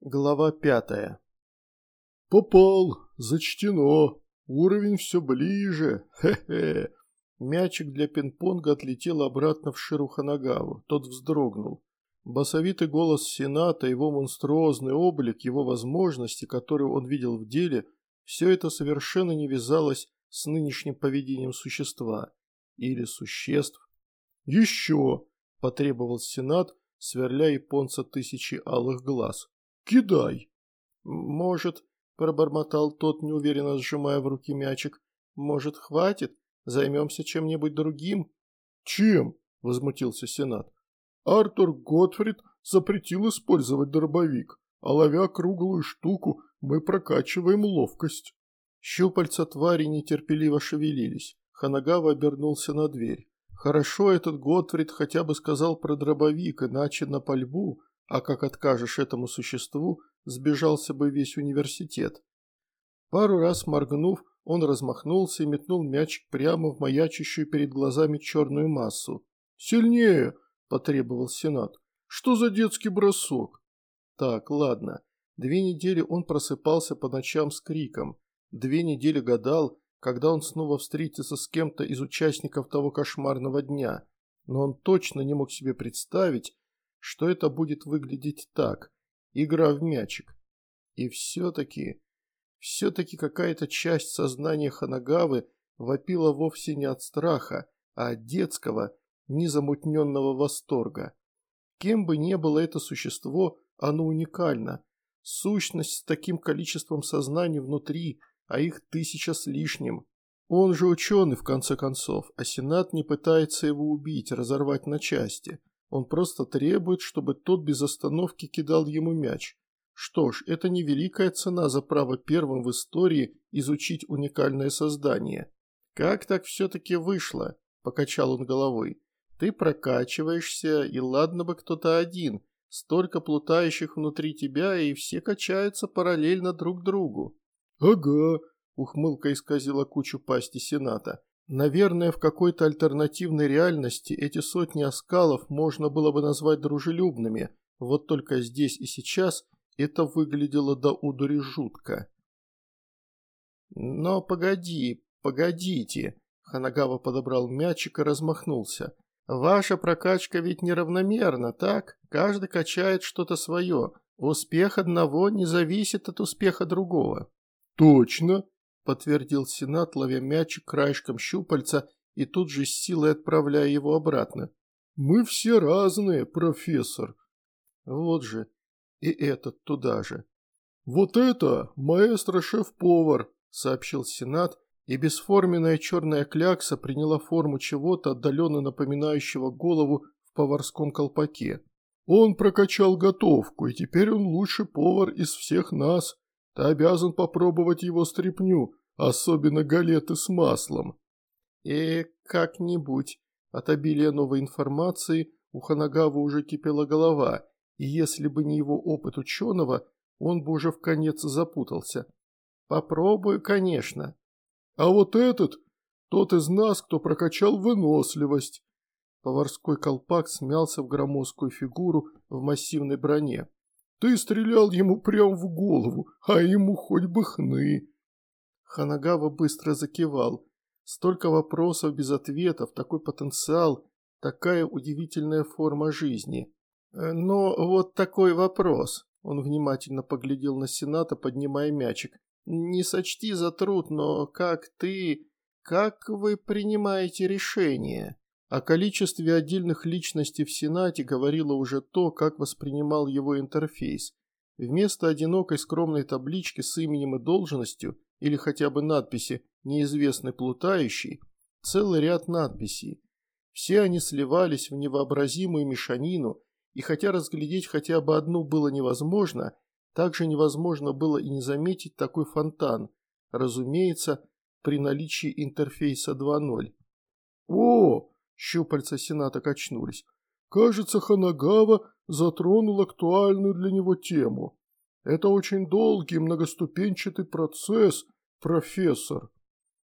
Глава пятая. «Попал! Зачтено! Уровень все ближе! Хе-хе!» Мячик для пинг-понга отлетел обратно в Ширу Ханагаву. Тот вздрогнул. Басовитый голос Сената, его монструозный облик, его возможности, которые он видел в деле, все это совершенно не вязалось с нынешним поведением существа. Или существ. «Еще!» – потребовал Сенат, сверля японца тысячи алых глаз. Кидай!» «Может», – пробормотал тот, неуверенно сжимая в руки мячик, – «может, хватит? Займемся чем-нибудь другим?» «Чем?» – возмутился Сенат. «Артур Готфрид запретил использовать дробовик, а ловя круглую штуку, мы прокачиваем ловкость». Щупальца твари нетерпеливо шевелились. Ханагава обернулся на дверь. Хорошо этот Готфрид хотя бы сказал про дробовик, иначе на пальбу а как откажешь этому существу, сбежался бы весь университет. Пару раз моргнув, он размахнулся и метнул мячик прямо в маячащую перед глазами черную массу. «Сильнее!» – потребовал Сенат. «Что за детский бросок?» Так, ладно. Две недели он просыпался по ночам с криком. Две недели гадал, когда он снова встретится с кем-то из участников того кошмарного дня. Но он точно не мог себе представить, что это будет выглядеть так. Игра в мячик. И все-таки, все-таки какая-то часть сознания Ханагавы вопила вовсе не от страха, а от детского, незамутненного восторга. Кем бы ни было это существо, оно уникально. Сущность с таким количеством сознаний внутри, а их тысяча с лишним. Он же ученый, в конце концов, а Сенат не пытается его убить, разорвать на части. Он просто требует, чтобы тот без остановки кидал ему мяч. Что ж, это не великая цена за право первым в истории изучить уникальное создание. Как так все-таки вышло? Покачал он головой. Ты прокачиваешься, и ладно бы кто-то один. Столько плутающих внутри тебя, и все качаются параллельно друг другу. Ага, ухмылка исказила кучу пасти Сената. Наверное, в какой-то альтернативной реальности эти сотни оскалов можно было бы назвать дружелюбными, вот только здесь и сейчас это выглядело до удури жутко. «Но погоди, погодите», – Ханагава подобрал мячик и размахнулся. «Ваша прокачка ведь неравномерна, так? Каждый качает что-то свое. Успех одного не зависит от успеха другого». «Точно», подтвердил Сенат, ловя мячик краешком щупальца и тут же с силой отправляя его обратно. «Мы все разные, профессор». Вот же, и этот туда же. «Вот это маэстро-шеф-повар», – сообщил Сенат, и бесформенная черная клякса приняла форму чего-то, отдаленно напоминающего голову в поварском колпаке. «Он прокачал готовку, и теперь он лучший повар из всех нас. Ты обязан попробовать его стряпню, особенно галеты с маслом. И как-нибудь. От обилия новой информации у Ханагава уже кипела голова, и если бы не его опыт ученого, он бы уже в конец запутался. Попробую, конечно. А вот этот, тот из нас, кто прокачал выносливость. Поварской колпак смялся в громоздкую фигуру в массивной броне. Ты стрелял ему прямо в голову, а ему хоть бы хны. Ханагава быстро закивал. Столько вопросов без ответов, такой потенциал, такая удивительная форма жизни. Э, но вот такой вопрос. Он внимательно поглядел на Сената, поднимая мячик. Не сочти за труд, но как ты... Как вы принимаете решение? О количестве отдельных личностей в Сенате говорило уже то, как воспринимал его интерфейс. Вместо одинокой скромной таблички с именем и должностью или хотя бы надписи «неизвестный плутающий» целый ряд надписей. Все они сливались в невообразимую мешанину, и хотя разглядеть хотя бы одну было невозможно, также невозможно было и не заметить такой фонтан, разумеется, при наличии интерфейса 2.0. «О!» Щупальца Сената качнулись. Кажется, Ханагава затронул актуальную для него тему. Это очень долгий многоступенчатый процесс, профессор.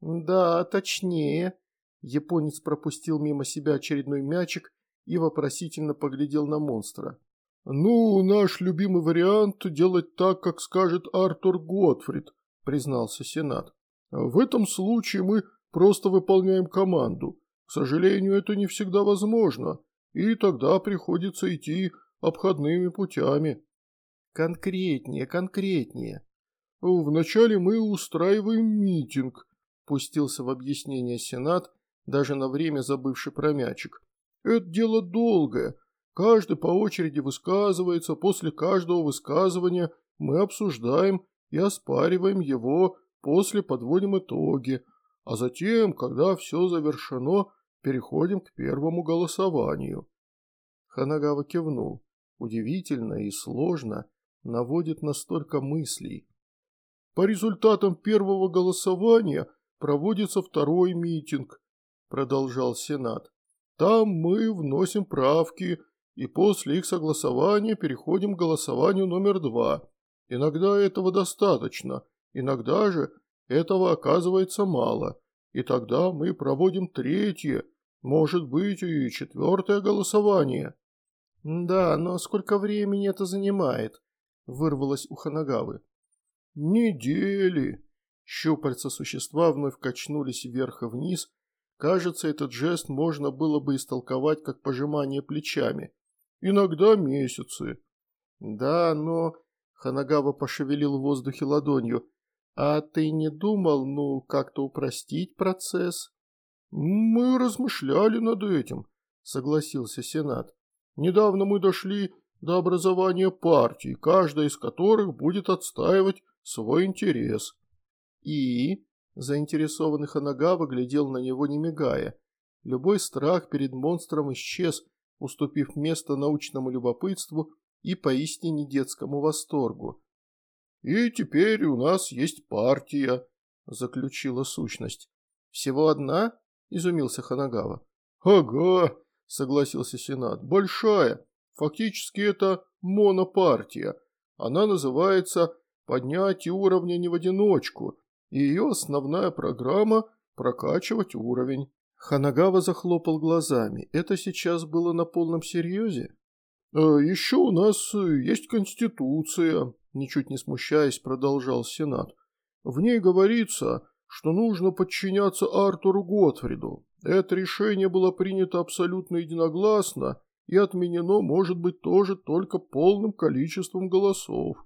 Да, точнее. Японец пропустил мимо себя очередной мячик и вопросительно поглядел на монстра. «Ну, наш любимый вариант – делать так, как скажет Артур Готфрид», – признался Сенат. «В этом случае мы просто выполняем команду. К сожалению, это не всегда возможно, и тогда приходится идти обходными путями». «Конкретнее, конкретнее». «Вначале мы устраиваем митинг», – пустился в объяснение Сенат, даже на время забывший про мячик. «Это дело долгое». Каждый по очереди высказывается, после каждого высказывания мы обсуждаем и оспариваем его, после подводим итоги, а затем, когда все завершено, переходим к первому голосованию. Ханагава кивнул. Удивительно и сложно наводит на столько мыслей. По результатам первого голосования проводится второй митинг, продолжал Сенат. Там мы вносим правки и после их согласования переходим к голосованию номер два. Иногда этого достаточно, иногда же этого оказывается мало, и тогда мы проводим третье, может быть и четвертое голосование. «Да, но сколько времени это занимает?» – вырвалось у Ханагавы. «Недели». Щупальца существа вновь качнулись вверх и вниз. Кажется, этот жест можно было бы истолковать как пожимание плечами иногда месяцы. Да, но... Ханагава пошевелил в воздухе ладонью. А ты не думал, ну, как-то упростить процесс? Мы размышляли над этим, согласился Сенат. Недавно мы дошли до образования партий, каждая из которых будет отстаивать свой интерес. И... Заинтересованный Ханагава глядел на него не мигая. Любой страх перед монстром исчез, уступив место научному любопытству и поистине детскому восторгу. «И теперь у нас есть партия», – заключила сущность. «Всего одна?» – изумился Ханагава. «Ага», – согласился Сенат, – «большая. Фактически это монопартия. Она называется «Поднятие уровня не в одиночку», и ее основная программа – прокачивать уровень. Ханагава захлопал глазами. Это сейчас было на полном серьезе? «Э, «Еще у нас э, есть Конституция», – ничуть не смущаясь, продолжал Сенат. «В ней говорится, что нужно подчиняться Артуру Готфриду. Это решение было принято абсолютно единогласно и отменено, может быть, тоже только полным количеством голосов».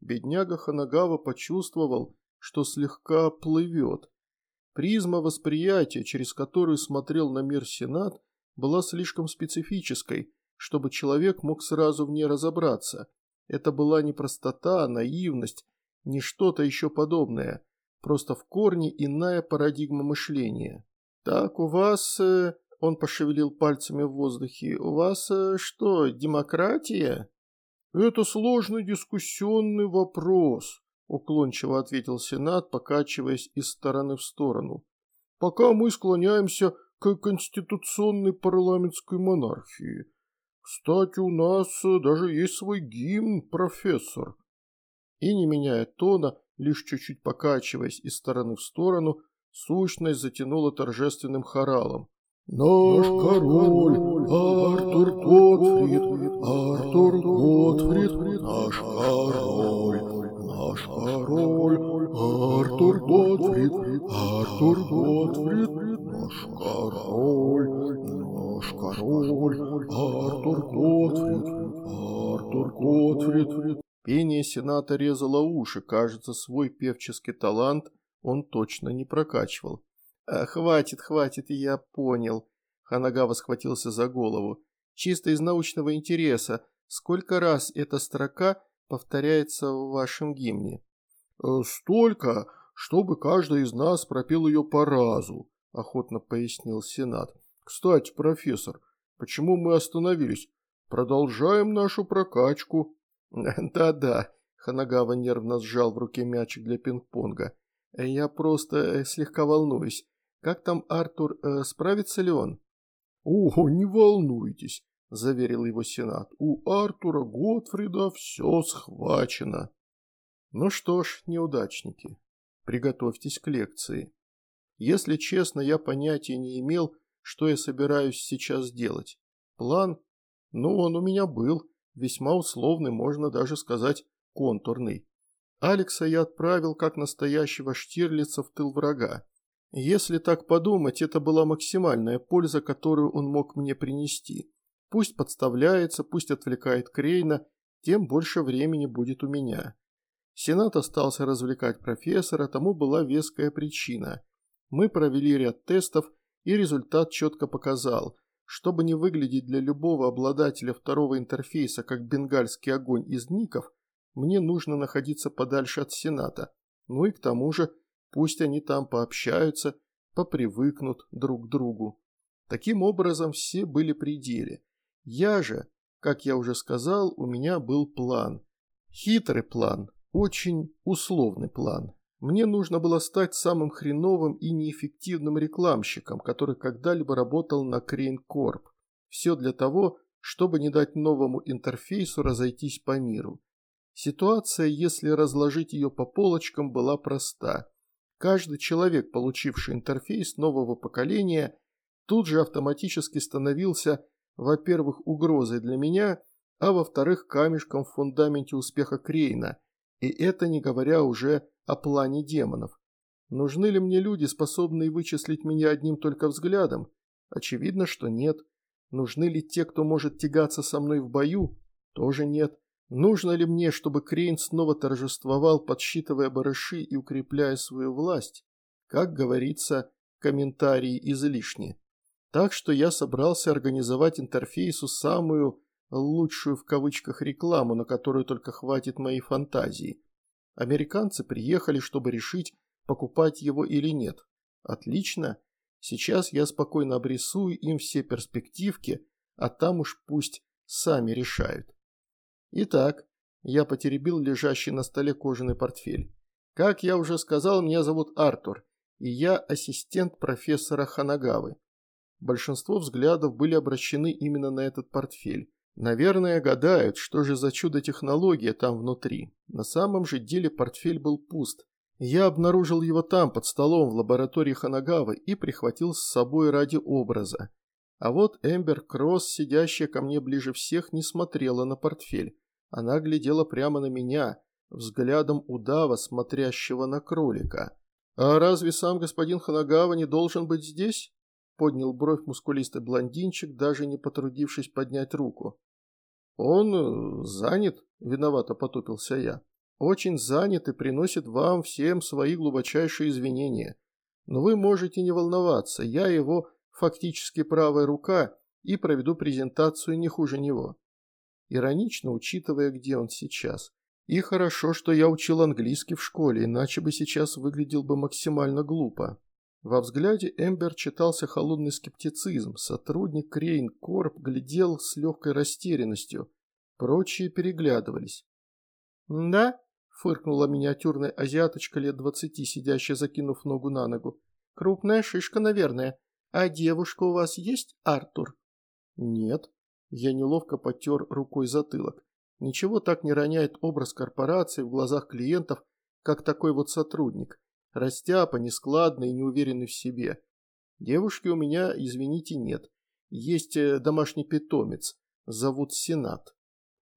Бедняга Ханагава почувствовал, что слегка плывет. Призма восприятия, через которую смотрел на мир Сенат, была слишком специфической, чтобы человек мог сразу в ней разобраться. Это была не простота, а наивность, не что-то еще подобное, просто в корне иная парадигма мышления. «Так, у вас...» э, – он пошевелил пальцами в воздухе. «У вас э, что, демократия?» «Это сложный дискуссионный вопрос», уклончиво ответил Сенат, покачиваясь из стороны в сторону. Пока мы склоняемся к конституционной парламентской монархии. Кстати, у нас даже есть свой гимн, профессор. И не меняя тона, лишь чуть-чуть покачиваясь из стороны в сторону, сущность затянула торжественным хоралом. Наш король, Артур Готфрид, Артур Готфрид, наш король! наш король, Артур Готфрид, Артур Готфрид, наш король, наш король, Артур Готфрид, Артур Готфрид. Пение сената резало уши, кажется, свой певческий талант он точно не прокачивал. «А, «Хватит, хватит, я понял», – Ханагава схватился за голову. «Чисто из научного интереса, сколько раз эта строка повторяется в вашем гимне? Э, «Столько, чтобы каждый из нас пропел ее по разу», – охотно пояснил Сенат. «Кстати, профессор, почему мы остановились? Продолжаем нашу прокачку». «Да-да», – Ханагава нервно сжал в руке мячик для пинг-понга. «Я просто э, слегка волнуюсь. Как там Артур, э, справится ли он?» «О, не волнуйтесь. – заверил его Сенат. «У Артура Готфрида все схвачено». Ну что ж, неудачники, приготовьтесь к лекции. Если честно, я понятия не имел, что я собираюсь сейчас делать. План? Ну, он у меня был. весьма условный, можно даже сказать контурный. Алекса я отправил как настоящего Штирлица в тыл врага. Если так подумать, это была максимальная польза, которую он мог мне принести. Пусть подставляется, пусть отвлекает Крейна, тем больше времени будет у меня. Сенат остался развлекать профессора, тому была веская причина. Мы провели ряд тестов, и результат четко показал, чтобы не выглядеть для любого обладателя второго интерфейса как бенгальский огонь из ников, мне нужно находиться подальше от Сената. Ну и к тому же, пусть они там пообщаются, попривыкнут друг к другу. Таким образом, все были при деле. Я же, как я уже сказал, у меня был план. Хитрый план, очень условный план. Мне нужно было стать самым хреновым и неэффективным рекламщиком, который когда-либо работал на Crane Corp. Все для того, чтобы не дать новому интерфейсу разойтись по миру. Ситуация, если разложить ее по полочкам, была проста. Каждый человек, получивший интерфейс нового поколения, тут же автоматически становился, во-первых, угрозой для меня, а во-вторых, камешком в фундаменте успеха Крейна, и это не говоря уже о плане демонов. Нужны ли мне люди, способные вычислить меня одним только взглядом? Очевидно, что нет. Нужны ли те, кто может тягаться со мной в бою? Тоже нет. Нужно ли мне, чтобы Крейн снова торжествовал, подсчитывая барыши и укрепляя свою власть? Как говорится, комментарии излишни. Так что я собрался организовать интерфейсу самую лучшую в кавычках рекламу, на которую только хватит моей фантазии. Американцы приехали, чтобы решить, покупать его или нет. Отлично. Сейчас я спокойно обрисую им все перспективки, а там уж пусть сами решают. Итак, я потеребил лежащий на столе кожаный портфель. Как я уже сказал, меня зовут Артур, и я ассистент профессора Ханагавы. Большинство взглядов были обращены именно на этот портфель. Наверное, гадают, что же за чудо-технология там внутри. На самом же деле портфель был пуст. Я обнаружил его там, под столом в лаборатории Ханагавы и прихватил с собой ради образа. А вот Эмбер Кросс, сидящая ко мне ближе всех, не смотрела на портфель. Она глядела прямо на меня, взглядом удава, смотрящего на кролика. «А разве сам господин Ханагава не должен быть здесь?» Поднял бровь мускулистый блондинчик, даже не потрудившись поднять руку. «Он э, занят», – виновато потупился я. «Очень занят и приносит вам всем свои глубочайшие извинения. Но вы можете не волноваться, я его фактически правая рука и проведу презентацию не хуже него». Иронично, учитывая, где он сейчас. И хорошо, что я учил английский в школе, иначе бы сейчас выглядел бы максимально глупо. Во взгляде Эмбер читался холодный скептицизм. Сотрудник Крейн Корп глядел с легкой растерянностью. Прочие переглядывались. «Да?» – фыркнула миниатюрная азиаточка лет двадцати, сидящая, закинув ногу на ногу. «Крупная шишка, наверное. А девушка у вас есть, Артур?» «Нет». Я неловко потер рукой затылок. Ничего так не роняет образ корпорации в глазах клиентов, как такой вот сотрудник. Растяпа, нескладный и неуверенный в себе. Девушки у меня, извините, нет. Есть э, домашний питомец. Зовут Сенат.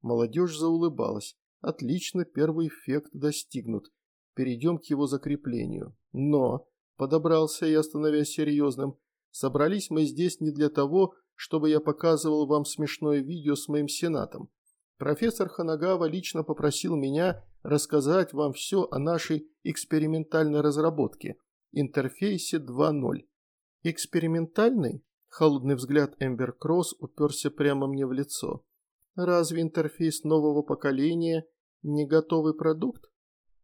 Молодежь заулыбалась. Отлично, первый эффект достигнут. Перейдем к его закреплению. Но, подобрался я, становясь серьезным, собрались мы здесь не для того, чтобы я показывал вам смешное видео с моим сенатом. Профессор Ханагава лично попросил меня рассказать вам все о нашей экспериментальной разработке – интерфейсе 2.0. Экспериментальный? Холодный взгляд Эмбер Кросс уперся прямо мне в лицо. Разве интерфейс нового поколения не готовый продукт?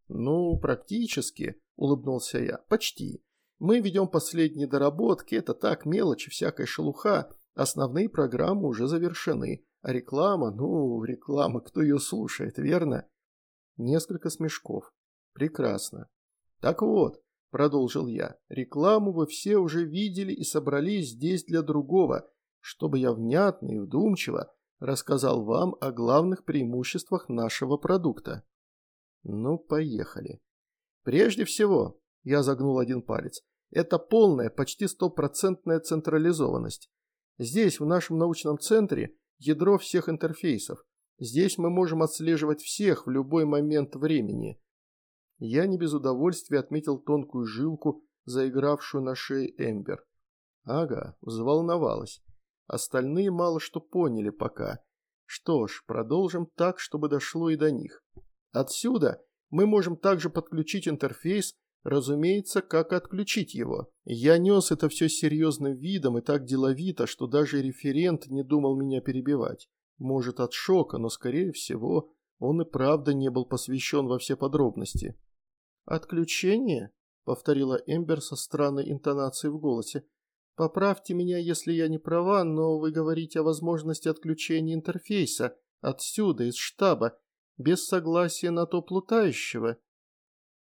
Ну, практически, улыбнулся я. Почти. Мы ведем последние доработки, это так, мелочи, всякая шелуха. Основные программы уже завершены. Реклама, ну, реклама, кто ее слушает, верно? Несколько смешков. Прекрасно. Так вот, продолжил я, рекламу вы все уже видели и собрались здесь для другого, чтобы я внятно и вдумчиво рассказал вам о главных преимуществах нашего продукта. Ну, поехали. Прежде всего, я загнул один палец, это полная, почти стопроцентная централизованность. Здесь, в нашем научном центре, ядро всех интерфейсов. Здесь мы можем отслеживать всех в любой момент времени. Я не без удовольствия отметил тонкую жилку, заигравшую на шее Эмбер. Ага, взволновалась. Остальные мало что поняли пока. Что ж, продолжим так, чтобы дошло и до них. Отсюда мы можем также подключить интерфейс, разумеется, как отключить его. Я нес это все серьезным видом и так деловито, что даже референт не думал меня перебивать. Может, от шока, но, скорее всего, он и правда не был посвящен во все подробности. «Отключение?» – повторила Эмбер со странной интонацией в голосе. «Поправьте меня, если я не права, но вы говорите о возможности отключения интерфейса отсюда, из штаба, без согласия на то плутающего».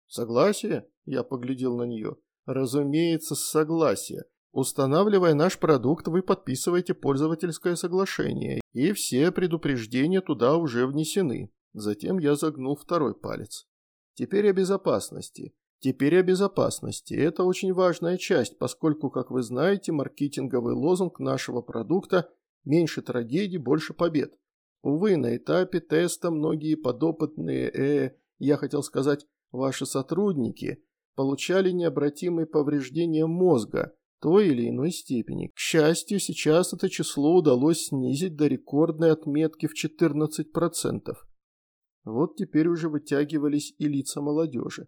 «Согласие?» – я поглядел на нее. «Разумеется, с согласия. Устанавливая наш продукт, вы подписываете пользовательское соглашение, и все предупреждения туда уже внесены. Затем я загнул второй палец. Теперь о безопасности. Теперь о безопасности. Это очень важная часть, поскольку, как вы знаете, маркетинговый лозунг нашего продукта «меньше трагедий, больше побед». Увы, на этапе теста многие подопытные, э, я хотел сказать, ваши сотрудники, получали необратимые повреждения мозга – той или иной степени. К счастью, сейчас это число удалось снизить до рекордной отметки в 14%. Вот теперь уже вытягивались и лица молодежи.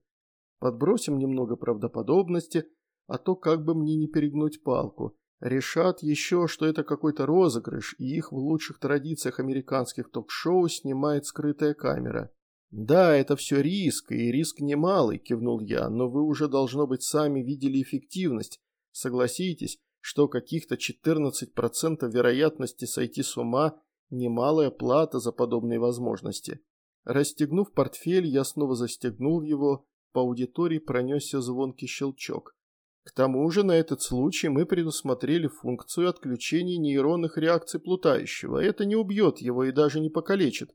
Подбросим немного правдоподобности, а то как бы мне не перегнуть палку. Решат еще, что это какой-то розыгрыш, и их в лучших традициях американских ток-шоу снимает скрытая камера. «Да, это все риск, и риск немалый», – кивнул я, – «но вы уже, должно быть, сами видели эффективность, Согласитесь, что каких-то 14% вероятности сойти с ума – немалая плата за подобные возможности. Расстегнув портфель, я снова застегнул его, по аудитории пронесся звонкий щелчок. К тому же на этот случай мы предусмотрели функцию отключения нейронных реакций плутающего. Это не убьет его и даже не покалечит,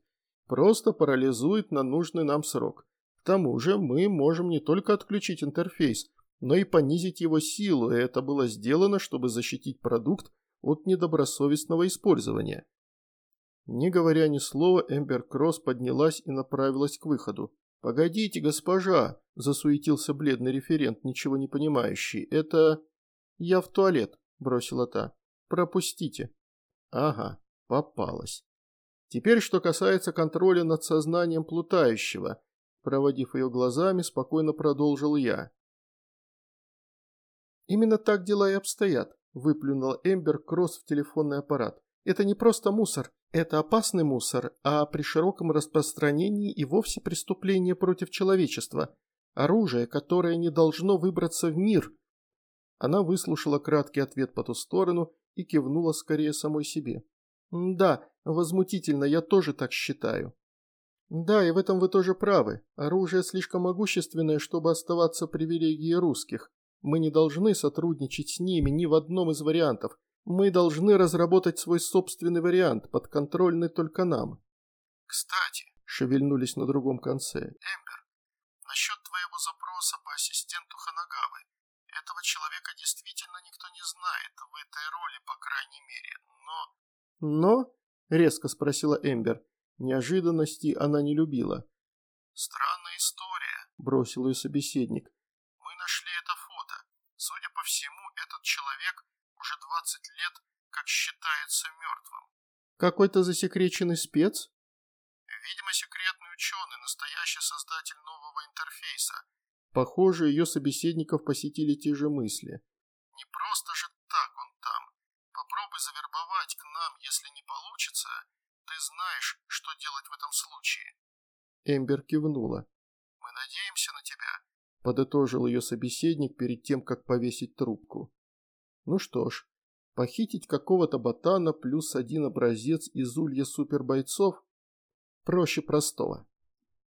просто парализует на нужный нам срок. К тому же мы можем не только отключить интерфейс, но и понизить его силу, и это было сделано, чтобы защитить продукт от недобросовестного использования. Не говоря ни слова, Эмбер Кросс поднялась и направилась к выходу. «Погодите, госпожа!» – засуетился бледный референт, ничего не понимающий. «Это...» «Я в туалет», – бросила та. «Пропустите». «Ага, попалась». Теперь, что касается контроля над сознанием плутающего. Проводив ее глазами, спокойно продолжил я. «Именно так дела и обстоят», – выплюнул Эмбер Кросс в телефонный аппарат. «Это не просто мусор, это опасный мусор, а при широком распространении и вовсе преступление против человечества. Оружие, которое не должно выбраться в мир». Она выслушала краткий ответ по ту сторону и кивнула скорее самой себе. «Да, возмутительно, я тоже так считаю». «Да, и в этом вы тоже правы. Оружие слишком могущественное, чтобы оставаться привилегией русских. Мы не должны сотрудничать с ними ни в одном из вариантов. Мы должны разработать свой собственный вариант, подконтрольный только нам. Кстати, шевельнулись на другом конце. Эмбер, насчет твоего запроса по ассистенту Ханагавы. Этого человека действительно никто не знает, в этой роли, по крайней мере, но... Но? Резко спросила Эмбер. Неожиданности она не любила. Странная история, бросил ее собеседник. Мы нашли это Судя по всему, этот человек уже 20 лет как считается мертвым. Какой-то засекреченный спец? Видимо, секретный ученый, настоящий создатель нового интерфейса. Похоже, ее собеседников посетили те же мысли. Не просто же. Попробуй завербовать к нам, если не получится. Ты знаешь, что делать в этом случае. Эмбер кивнула. Мы надеемся на тебя подытожил ее собеседник перед тем, как повесить трубку. Ну что ж, похитить какого-то ботана плюс один образец из улья супербойцов проще простого.